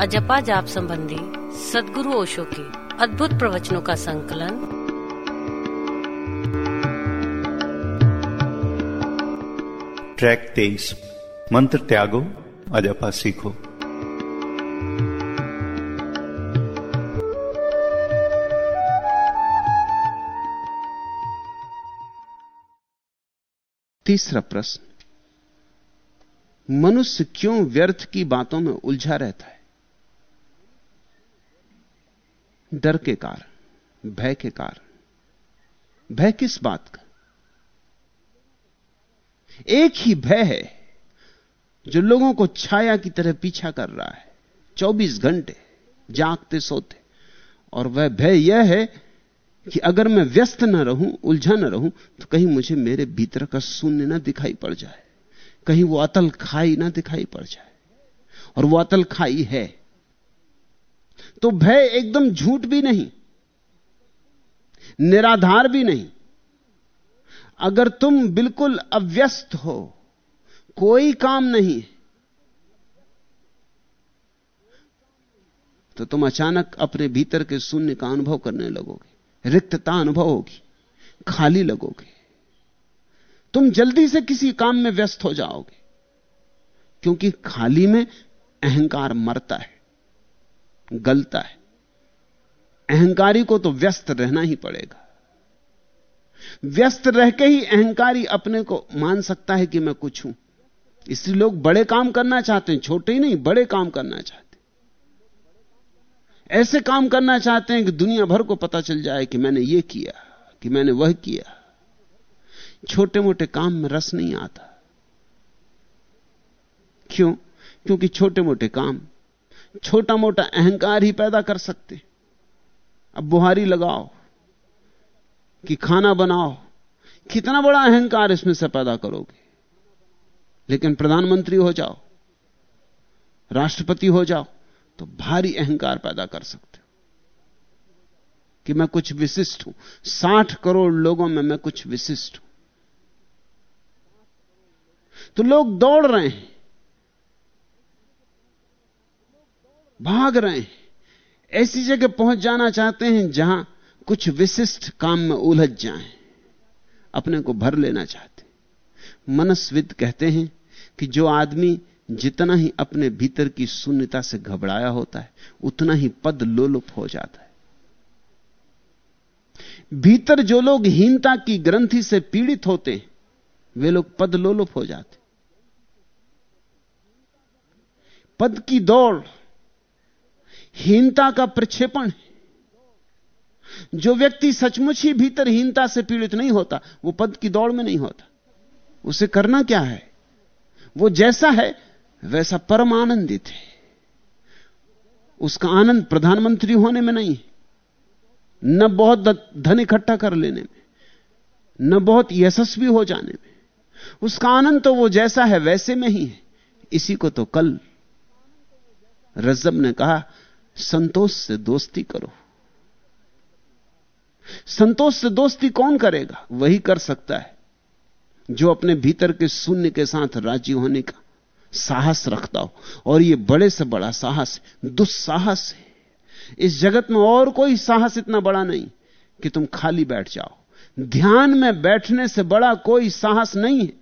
अजपा जाप संबंधी सदगुरु ओशो के अद्भुत प्रवचनों का संकलन। ट्रैक तेईस। मंत्र त्यागो अजपा सीखो। तीसरा प्रश्न। मनुष्य क्यों व्यर्थ की बातों में उलझा रहता है? डर के कारण, भय के कारण। भय किस बात का? एक ही भय है जो लोगों को छाया की तरह पीछा कर रहा है। 24 घंटे जागते सोते। और वह भय यह है कि अगर मैं व्यस्त न रहूँ, उलझा न रहूँ तो कहीं मुझे मेरे भीतर का शून्य ना दिखाई पड़ जाए। कहीं वो अतल खाई ना दिखाई पड़ जाए। और वो अतल खाई है। तो भय एकदम झूठ भी नहीं, निराधार भी नहीं। अगर तुम बिल्कुल अव्यस्त हो, कोई काम नहीं तो तुम अचानक अपने भीतर के शून्य का अनुभव करने लगोगे, रिक्तता अनुभव होगी, खाली लगोगे। तुम जल्दी से किसी काम में व्यस्त हो जाओगे, क्योंकि खाली में अहंकार मरता है। गलता है। अहंकारी को तो व्यस्त रहना ही पड़ेगा। व्यस्त रह के ही अहंकारी अपने को मान सकता है कि मैं कुछ हूँ। इसलिए लोग बड़े काम करना चाहते हैं, छोटे ही नहीं, बड़े काम करना चाहते ऐसे काम करना चाहते हैं कि दुनिया भर को पता चल जाए कि मैंने यह किया, कि मैंने वह किया। छोटे मोटे काम में रस नहीं आता। क्यों? क्योंकि छोटे मोटे काम छोटा मोटा अहंकार ही पैदा कर सकते। अब बुहारी लगाओ कि खाना बनाओ। कितना बड़ा अहंकार इसमें से पैदा करोगे। लेकिन प्रधानमंत्री हो जाओ, राष्ट्रपति हो जाओ तो भारी अहंकार पैदा कर सकते हो। कि मैं कुछ विशिष्ट हूँ। साठ करोड़ लोगों में मैं कुछ विशिष्ट हूँ। तो लोग दौड़ रहे हैं। भाग रहे हैं। ऐसी जगह पहुँच जाना चाहते हैं जहाँ कुछ विशिष्ट काम में उलझ जाएँ, अपने को भर लेना चाहते मनस्विद कहते हैं कि जो आदमी जितना ही अपने भीतर की शून्यता से घबराया होता है उतना ही पद लोलुप हो जाता है। भीतर जो लोग हीनता की ग्रंथि से पीड़ित होते हैं वे लोग पद लोलुप हो जाते पद की दौड़ हीनता का प्रक्षेपण है। जो व्यक्ति सचमुच ही भीतर हीनता से पीड़ित नहीं होता, वो पद की दौड़ में नहीं होता। उसे करना क्या है? वो जैसा है, वैसा परम आनंदित है। उसका आनंद प्रधानमंत्री होने में नहीं है। न बहुत धन इकट्ठा कर लेने में, न बहुत यशस्वी हो जाने में। उसका आनंद तो वो जैसा है, वैसे में ही है। इसी को तो कल रजब ने कहा संतोष से दोस्ती करो। संतोष से दोस्ती कौन करेगा? वही कर सकता है, जो अपने भीतर के शून्य के साथ राज़ी होने का साहस रखता हो। और यह बड़े से बड़ा साहस, दुस्साहस है। इस जगत में और कोई साहस इतना बड़ा नहीं कि तुम खाली बैठ जाओ। ध्यान में बैठने से बड़ा कोई साहस नहीं है।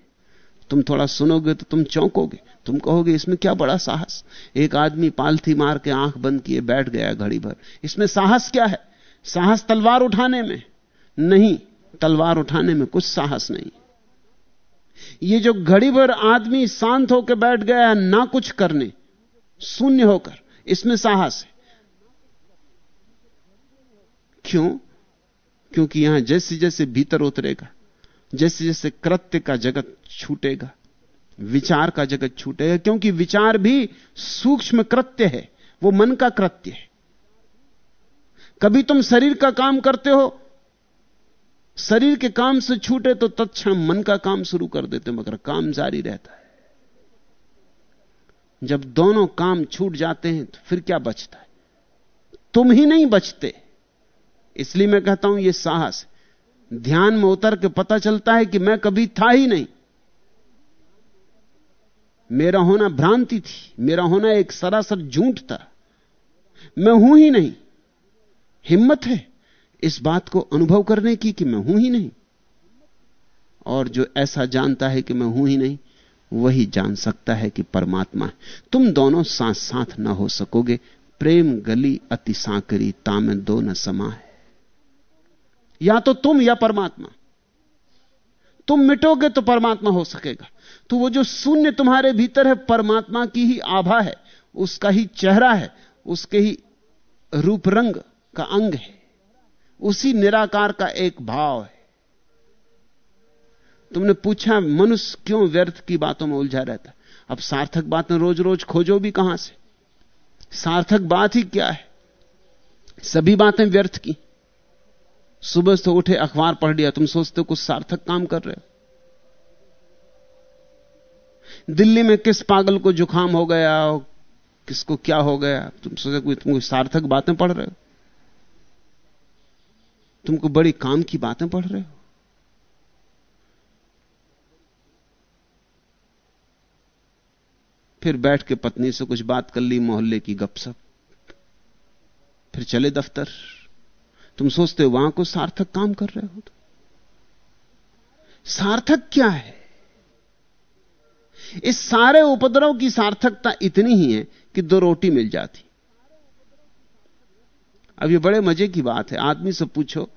तुम थोड़ा सुनोगे तो तुम चौंकोगे। तुम कहोगे, इसमें क्या बड़ा साहस? एक आदमी पालथी मार के आँख बंद किए बैठ गया घड़ी भर। इसमें साहस क्या है? साहस तलवार उठाने में? नहीं, तलवार उठाने में कुछ साहस नहीं। ये जो घड़ी भर आदमी शांत होकर बैठ गया ना कुछ करने, शून्य होकर, इसमें साहस है। क्यों? क्योंकि यहाँ जैसे जैसे भीतर उतरेगा जैसे जैसे कृत्य का जगत छूटेगा विचार का जगत छूटेगा, क्योंकि विचार भी सूक्ष्म कृत्य है, वो मन का कृत्य है। कभी तुम शरीर का काम करते हो, शरीर के काम से छूटे तो तत्क्षण मन का काम शुरू कर देते, मगर काम जारी रहता है। जब दोनों काम छूट जाते हैं तो फिर क्या बचता है? तुम ही नहीं बचते। इसलिए मैं कहता हूँ यह साहस। ध्यान में उतर के पता चलता है कि मैं कभी था ही नहीं। मेरा होना भ्रांति थी, मेरा होना एक सरासर झूठ था। मैं हूँ ही नहीं। हिम्मत है इस बात को अनुभव करने की कि मैं हूँ ही नहीं। और जो ऐसा जानता है कि मैं हूँ ही नहीं, वही जान सकता है कि परमात्मा है। तुम दोनों साथ साथ ना हो सकोगे। प्रेम गली अति सांकरी, तामे दो न समा है। या तो तुम या परमात्मा। तुम मिटोगे तो परमात्मा हो सकेगा। तो वो जो शून्य तुम्हारे भीतर है, परमात्मा की ही आभा है, उसका ही चेहरा है, उसके ही रूप रंग का अंग है, उसी निराकार का एक भाव है। तुमने पूछा, मनुष्य क्यों व्यर्थ की बातों में उलझा रहता अब सार्थक बातें रोज रोज खोजो भी कहाँ से? सार्थक बात ही क्या है? सभी बातें व्यर्थ की। सुबह से उठे, अखबार पढ़ लिया, तुम सोचते हो कुछ सार्थक काम कर रहे हो। दिल्ली में किस पागल को जुकाम हो गया हो किसको क्या हो गया? तुम सोचे कोई तुम सार्थक बातें पढ़ रहे हो। तुमको बड़ी काम की बातें पढ़ रहे हो। फिर बैठ के पत्नी से कुछ बात कर ली, मोहल्ले की गपसप फिर चले दफ्तर। तुम सोचते हो वहाँ को सार्थक काम कर रहे हो सार्थक क्या है? इस सारे उपद्रव की सार्थकता इतनी ही है कि दो रोटी मिल जाती। अब ये बड़े मज़े की बात है। आदमी से पूछो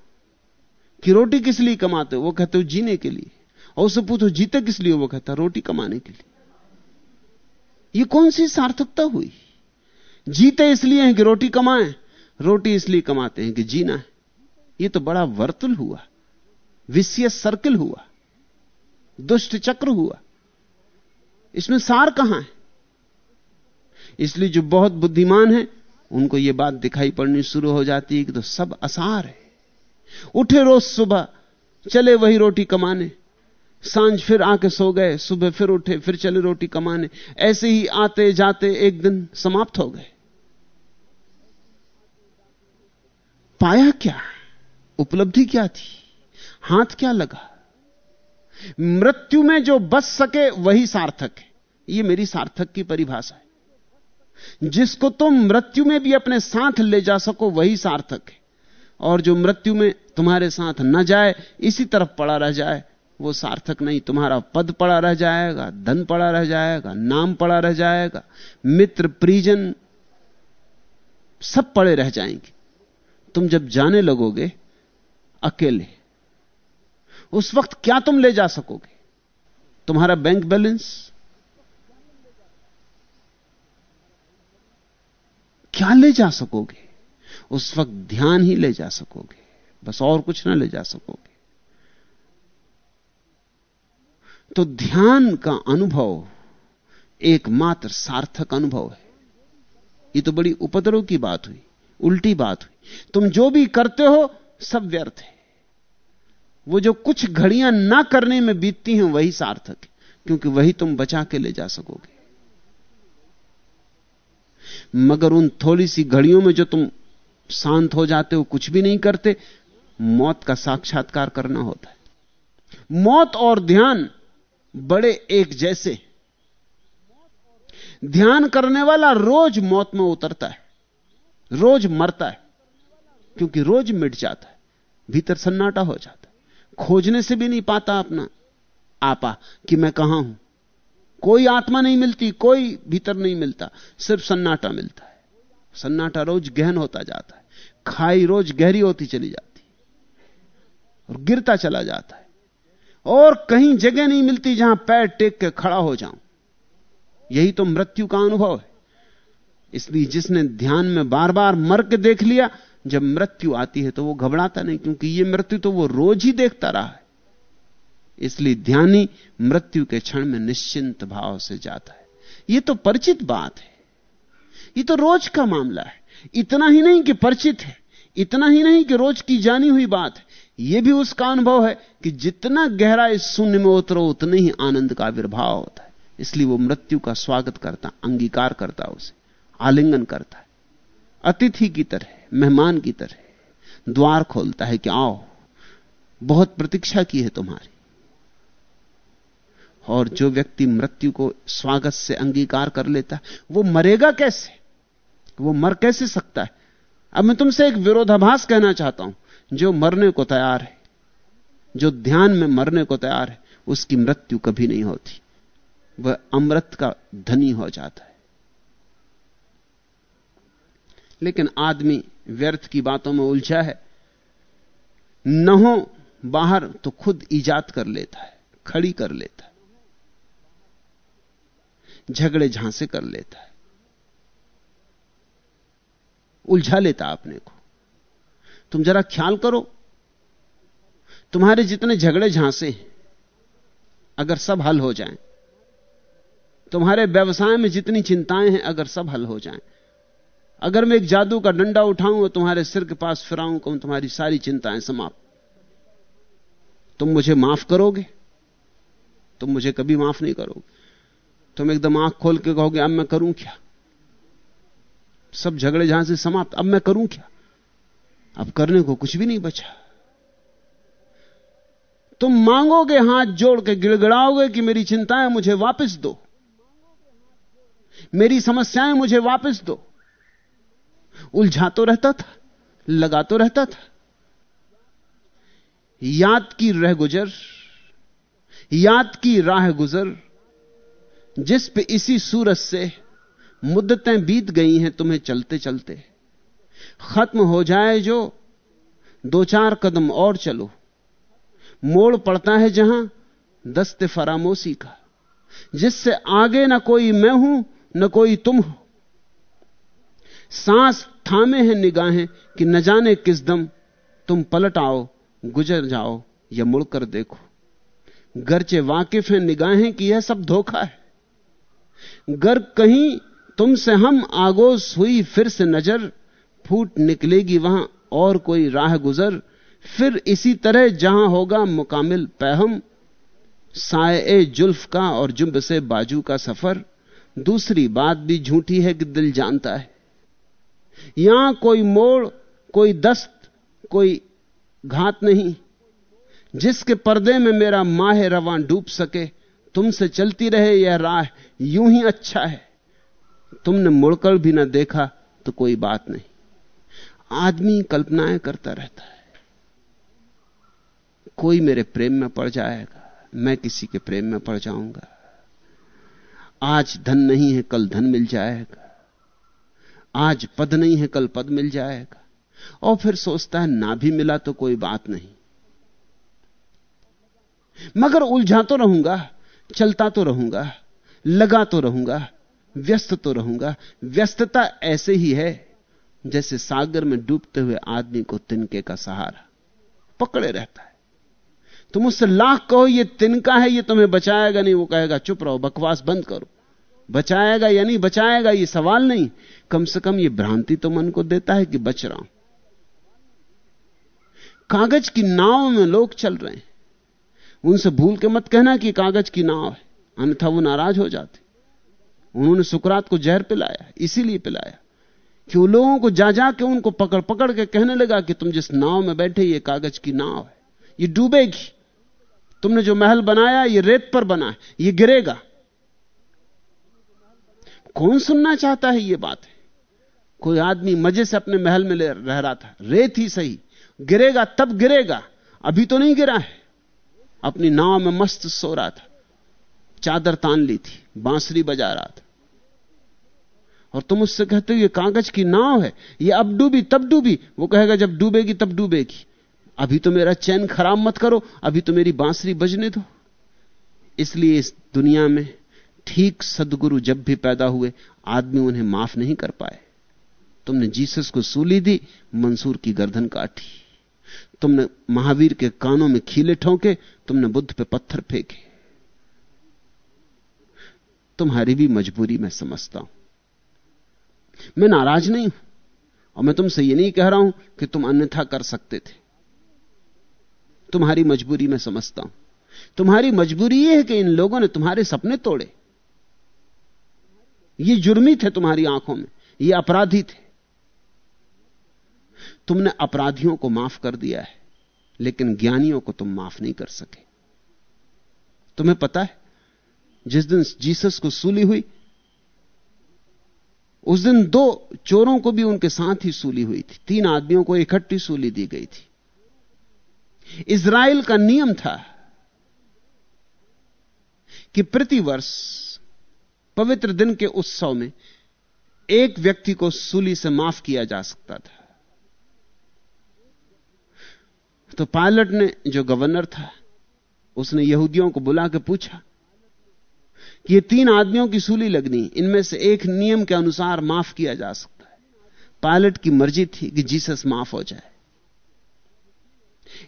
कि रोटी किस लिए कमाते हो? वो कहते हो जीने के लिए। और उससे पूछो, जीते किस लिए वो कहता रोटी कमाने के लिए। ये कौन सी सार्थकता हुई? जीते इसलिए हैं कि रोटी कमाएँ, रोटी इसलिए कमाते हैं कि जीना है। ये तो बड़ा वर्तुल हुआ। विषय सर्किल हुआ। दुष्ट चक्र हुआ। इसमें सार कहाँ है? इसलिए जो बहुत बुद्धिमान है, उनको यह बात दिखाई पड़नी शुरू हो जाती है कि तो सब असार है। उठे रोज सुबह, चले वही रोटी कमाने। साँझ फिर आके सो गए, सुबह फिर उठे, फिर चले रोटी कमाने। ऐसे ही आते जाते एक दिन समाप्त हो गए। पाया क्या? उपलब्धि क्या थी? हाथ क्या लगा? मृत्यु में जो बच सके, वही सार्थक है। यह मेरी सार्थक की परिभाषा है। जिसको तुम मृत्यु में भी अपने साथ ले जा सको, वही सार्थक है। और जो मृत्यु में तुम्हारे साथ न जाए, इसी तरफ़ पड़ा रह जाए, वो सार्थक नहीं। तुम्हारा पद पड़ा रह जाएगा, धन पड़ा रह जाएगा, नाम पड़ा रह जाएगा, मित्र परिजन सब पड़े रह जाएँगे। तुम जब जाने लगोगे अकेले। उस वक्त क्या तुम ले जा सकोगे? तुम्हारा बैंक बैलेंस क्या ले जा सकोगे? उस वक्त ध्यान ही ले जा सकोगे। बस और कुछ ना ले जा सकोगे। तो ध्यान का अनुभव एकमात्र सार्थक अनुभव है। ये तो बड़ी उपद्रव की बात हुई, उल्टी बात हुई। तुम जो भी करते हो सब व्यर्थ है। वो जो कुछ घड़ियाँ ना करने में बीतती हैं, वही सार्थक है, क्योंकि वही तुम बचा के ले जा सकोगे। मगर उन थोड़ी सी घड़ियों में जो तुम शांत हो जाते हो, कुछ भी नहीं करते, मौत का साक्षात्कार करना होता है। मौत और ध्यान बड़े एक जैसे ध्यान करने वाला रोज मौत में उतरता है, रोज मरता है। क्योंकि रोज मिट जाता है, भीतर सन्नाटा हो जाता है। खोजने से भी नहीं पाता अपना आपा कि मैं कहाँ हूँ। कोई आत्मा नहीं मिलती, कोई भीतर नहीं मिलता, सिर्फ़ सन्नाटा मिलता है। सन्नाटा रोज गहन होता जाता है, खाई रोज गहरी होती चली जाती और गिरता चला जाता है। और कहीं जगह नहीं मिलती जहाँ पैर टेक के खड़ा हो जाऊँ। यही तो मृत्यु का अनुभव है। इसलिए जिसने ध्यान में बार बार मर के देख लिया जब मृत्यु आती है तो वो घबराता नहीं, क्योंकि ये मृत्यु तो वो रोज ही देखता रहा है। इसलिए ध्यानी मृत्यु के क्षण में निश्चिंत भाव से जाता है। ये तो परिचित बात है। ये तो रोज का मामला है। इतना ही नहीं कि परिचित है, इतना ही नहीं कि रोज की जानी हुई बात है। यह भी उसका अनुभव है कि जितना गहरा इस शून्य में उतरो, उतने ही आनंद का आविर्भाव होता है। इसलिए वो मृत्यु का स्वागत करता, अंगीकार करता उसे, आलिंगन करता है। अतिथि की तरह, मेहमान की तरह, द्वार खोलता है कि आओ, बहुत प्रतीक्षा की है तुम्हारी। और जो व्यक्ति मृत्यु को स्वागत से अंगीकार कर लेता है, वो मरेगा कैसे? वो मर कैसे सकता है? अब मैं तुमसे एक विरोधाभास कहना चाहता हूँ। जो मरने को तैयार है, जो ध्यान में मरने को तैयार है, उसकी मृत्यु कभी नहीं होती। वह अमृत का धनी हो जाता है। लेकिन आदमी व्यर्थ की बातों में उलझा है। न हो बाहर तो खुद ईजाद कर लेता है खड़ी कर लेता है झगड़े झांसे कर लेता है। उलझा लेता अपने को। तुम जरा ख्याल करो तुम्हारे जितने झगड़े झांसे हैं अगर सब हल हो जाएँ, तुम्हारे व्यवसाय में जितनी चिंताएँ हैं अगर सब हल हो जाएँ, अगर मैं एक जादू का डंडा उठाऊं और तुम्हारे सिर के पास फिराऊं, कहूँ, तुम्हारी सारी चिंताएँ समाप्त। तुम मुझे माफ़ करोगे? तुम मुझे कभी माफ़ नहीं करोगे। तुम एकदम आँख खोल के कहोगे, अब मैं करूँ क्या? सब झगड़े जहाँ से समाप्त, अब मैं करूँ क्या? अब करने को कुछ भी नहीं बचा। तुम मांगोगे हाथ जोड़ के, गिड़गड़ाओगे कि मेरी चिंताएँ मुझे वापस दो। मेरी समस्याएँ मुझे वापस दो। उलझा तो रहता था, लगा तो रहता था। याद की रह गुजर, याद की राह गुजर, जिस पे इसी सूरज से मुद्दतें बीत गई हैं तुम्हें चलते चलते। खत्म हो जाए जो, दो चार कदम और चलो। मोड़ पड़ता है जहाँ दस्ते फरामोशी का, जिससे आगे ना कोई मैं हूँ, न कोई तुम हो। सांस थामे हैं, निगाहें, कि न जाने किस दम तुम पलट आओ, गुजर जाओ, या मुड़कर देखो। गरचे वाकिफ हैं, निगाहें, कि यह सब धोखा है। गर कहीं तुमसे हम आगोश हुई, फिर से नज़र फूट निकलेगी वहाँ और कोई राह गुजर। फिर इसी तरह जहाँ होगा मुकामिल पैहम साए जुल्फ का और जुम्ब से बाजू का सफ़र। दूसरी बात भी झूठी है कि दिल जानता है। यहाँ कोई मोड़, कोई दस्त, कोई घात नहीं। जिसके पर्दे में मेरा माह रवां डूब सके, तुमसे चलती रहे यह राह यूँ ही अच्छा है। तुमने मुड़कर भी ना देखा तो कोई बात नहीं। आदमी कल्पनाएँ करता रहता है। कोई मेरे प्रेम में पड़ जाएगा, मैं किसी के प्रेम में पड़ जाऊँगा। आज धन नहीं है, कल धन मिल जाएगा। आज पद नहीं है, कल पद मिल जाएगा। और फिर सोचता है, ना भी मिला तो कोई बात नहीं। मगर उलझा तो रहूँगा, चलता तो रहूँगा, लगा तो रहूँगा, व्यस्त तो रहूँगा। व्यस्तता ऐसे ही है, जैसे सागर में डूबते हुए आदमी को तिनके का सहारा पकड़े रहता है। तुम उससे लाख कहो, ये तिनका है, ये तुम्हें बचाएगा नहीं। वो कहेगा, चुप रहो, बकवास बंद करो। बचाएगा या नहीं बचाएगा, ये सवाल नहीं। कम से कम ये भ्रांति तो मन को देता है कि बच रहा हूँ। कागज़ की नाव में लोग चल रहे हैं। उनसे भूल के मत कहना कि कागज़ की नाव है। अन्यथा वो नाराज़ हो जाते। उन्होंने सुकरात को जहर पिलाया, इसीलिए पिलाया। कि वो लोगों को जा जा के उनको पकड़ पकड़ के कहने लगा कि तुम जिस नाव में बैठे, ये कागज़ की नाव है। ये डूबेगी। तुमने जो महल बनाया, ये रेत पर बना है, ये गिरेगा। कौन सुनना चाहता है ये बात? है कोई आदमी मज़े से अपने महल में रह रहा था। रेत ही सही। गिरेगा, तब गिरेगा। अभी तो नहीं गिरा है। अपनी नाव में मस्त सो रहा था। चादर तान ली थी। बांसुरी बजा रहा था। और तुम उससे कहते हो, ये कागज़ की नाव है। ये अब डूबी, तब डूबी। वो कहेगा, जब डूबेगी, तब डूबेगी। अभी तो मेरा चैन खराब मत करो। अभी तो मेरी बांसुरी बजने दो। इसलिए इस दुनिया में ठीक सदगुरु जब भी पैदा हुए, आदमी उन्हें माफ़ नहीं कर पाए। तुमने जीसस को सूली दी, मंसूर की गर्दन काटी। तुमने महावीर के कानों में खीले ठोंके, तुमने बुद्ध पे पत्थर फेंके। तुम्हारी भी मजबूरी मैं समझता हूँ। मैं नाराज़ नहीं हूँ, और मैं तुमसे यह नहीं कह रहा हूँ कि तुम अन्यथा कर सकते थे। तुम्हारी मजबूरी मैं समझता हूँ। तुम्हारी मजबूरी यह है कि इन लोगों ने तुम्हारे सपने तोड़े। ये जुर्मी थे तुम्हारी आँखों में, ये अपराधी थे। तुमने अपराधियों को माफ़ कर दिया है, लेकिन ज्ञानियों को तुम माफ़ नहीं कर सके। तुम्हें पता है, जिस दिन जीसस को सूली हुई, उस दिन दो चोरों को भी उनके साथ ही सूली हुई थी, तीन आदमियों को इकट्ठी सूली दी गई थी। इज़राइल का नियम था कि प्रतिवर्ष पवित्र दिन के उत्सव में एक व्यक्ति को सूली से माफ़ किया जा सकता था। तो पायलट ने जो गवर्नर था, उसने यहूदियों को बुला के पूछा कि ये तीन आदमियों की सूली लगनी, इनमें से एक नियम के अनुसार माफ़ किया जा सकता है। पायलट की मर्ज़ी थी कि जीसस माफ़ हो जाए।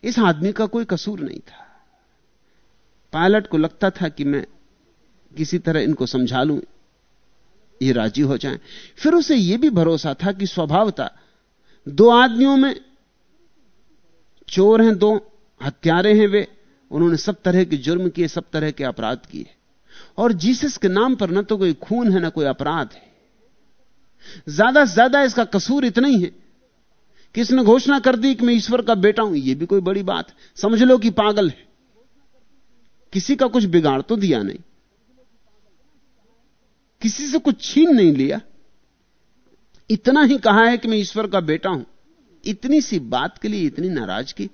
इस आदमी का कोई कसूर नहीं था। पायलट को लगता था कि मैं किसी तरह इनको समझा लूँ, ये राज़ी हो जाएँ। फिर उसे यह भी भरोसा था कि स्वभाव था, दो आदमियों में चोर हैं, दो हत्यारे हैं वे, उन्होंने सब तरह के जुर्म किए, सब तरह के अपराध किए। और जीसस के नाम पर न तो कोई खून है, ना कोई अपराध है। ज़्यादा से ज़्यादा इसका कसूर इतना ही है कि इसने घोषणा कर दी कि मैं ईश्वर का बेटा हूँ यह भी कोई बड़ी बात। समझ लो कि पागल है। किसी का कुछ बिगाड़ तो दिया नहीं। किसी से कुछ छीन नहीं लिया। इतना ही कहा है कि मैं ईश्वर का बेटा हूँ। इतनी सी बात के लिए इतनी नाराज़गी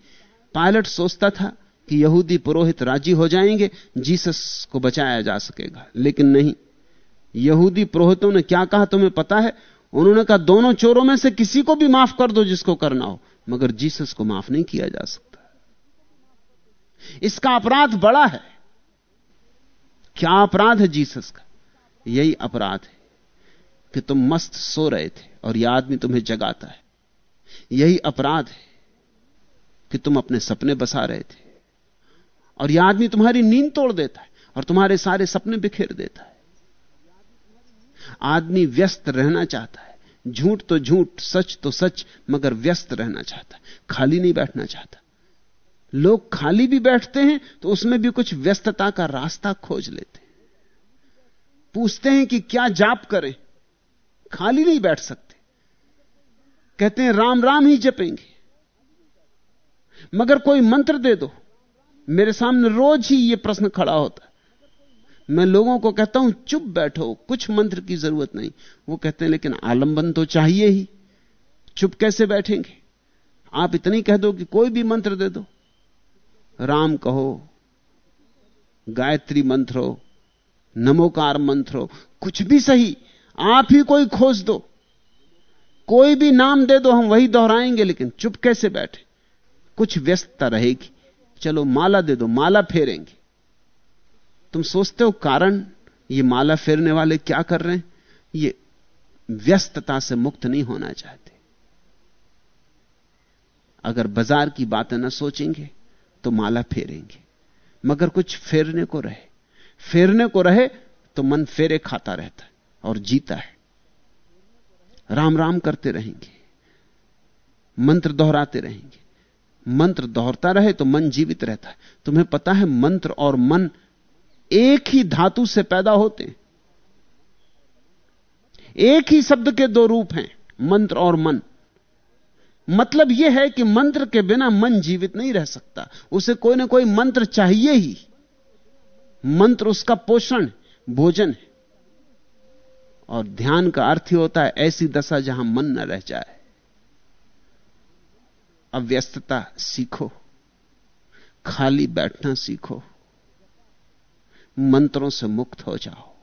पायलट सोचता था कि यहूदी पुरोहित राज़ी हो जाएँगे, जीसस को बचाया जा सकेगा। लेकिन नहीं, यहूदी पुरोहितों ने क्या कहा तुम्हें पता है? उन्होंने कहा, दोनों चोरों में से किसी को भी माफ़ कर दो जिसको करना हो। मगर जीसस को माफ़ नहीं किया जा सकता। इसका अपराध बड़ा है। क्या अपराध है जीसस का? यही अपराध है कि तुम मस्त सो रहे थे और यह आदमी तुम्हें जगाता है। यही अपराध है कि तुम अपने सपने बसा रहे थे और यह आदमी तुम्हारी नींद तोड़ देता है और तुम्हारे सारे सपने बिखेर देता है। आदमी व्यस्त रहना चाहता है। झूठ तो झूठ, सच तो सच, मगर व्यस्त रहना चाहता है। खाली नहीं बैठना चाहता। लोग खाली भी बैठते हैं तो उसमें भी कुछ व्यस्तता का रास्ता खोज लेते हैं। पूछते हैं कि क्या जाप करें? खाली नहीं बैठ सकते। कहते हैं, राम राम ही जपेंगे। मगर कोई मंत्र दे दो। मेरे सामने रोज ही यह प्रश्न खड़ा होता है। मैं लोगों को कहता हूँ, चुप बैठो, कुछ मंत्र की ज़रूरत नहीं। वो कहते हैं, लेकिन आलंबन तो चाहिए ही। चुप कैसे बैठेंगे? आप इतनी कह दो कि कोई भी मंत्र दे दो। राम कहो, गायत्री मंत्र हो नमोकार मंत्र हो कुछ भी सही, आप ही कोई खोज दो। कोई भी नाम दे दो, हम वही दोहराएँगे, लेकिन चुप कैसे बैठे? कुछ व्यस्तता रहेगी। चलो, माला दे दो, माला फेरेंगे। तुम सोचते हो, कारण, ये माला फेरने वाले क्या कर रहे हैं? ये व्यस्तता से मुक्त नहीं होना चाहते। अगर बाज़ार की बातें ना सोचेंगे तो माला फेरेंगे। मगर कुछ फेरने को रहे। फेरने को रहे तो मन फेरे खाता रहता है और जीता है। राम राम करते रहेंगे। मंत्र दोहराते रहेंगे। मंत्र दोहरता रहे तो मन जीवित रहता है। तुम्हें पता है, मंत्र और मन एक ही धातु से पैदा होते हैं। एक ही शब्द के दो रूप हैं, मंत्र और मन। मतलब यह है कि मंत्र के बिना मन जीवित नहीं रह सकता। उसे कोई ना कोई मंत्र चाहिए ही। मंत्र उसका पोषण भोजन है। और ध्यान का अर्थ ही होता है, ऐसी दशा जहाँ मन न रह जाए। अव्यस्तता सीखो, खाली बैठना सीखो, मंत्रों से मुक्त हो जाओ।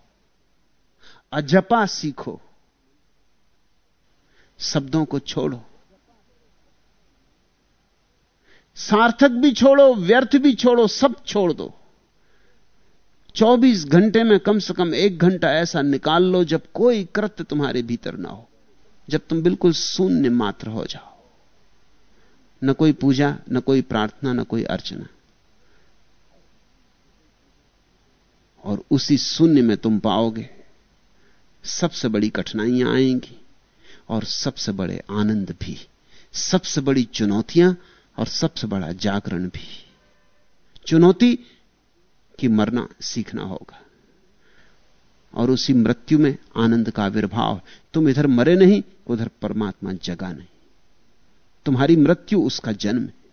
अजपा सीखो, शब्दों को छोड़ो। सार्थक भी छोड़ो, व्यर्थ भी छोड़ो, सब छोड़ दो। 24 घंटे में कम से कम एक घंटा ऐसा निकाल लो जब कोई कृत्य तुम्हारे भीतर ना हो। जब तुम बिल्कुल शून्य मात्र हो जाओ। न कोई पूजा, न कोई प्रार्थना, न कोई अर्चना। और उसी शून्य में तुम पाओगे, सबसे बड़ी कठिनाइयाँ आएँगी और सबसे बड़े आनंद भी, सबसे बड़ी चुनौतियाँ और सबसे बड़ा जागरण भी। चुनौती कि मरना सीखना होगा। और उसी मृत्यु में आनंद का आविर्भाव, तुम इधर मरे नहीं, उधर परमात्मा जगा नहीं। तुम्हारी मृत्यु उसका जन्म है।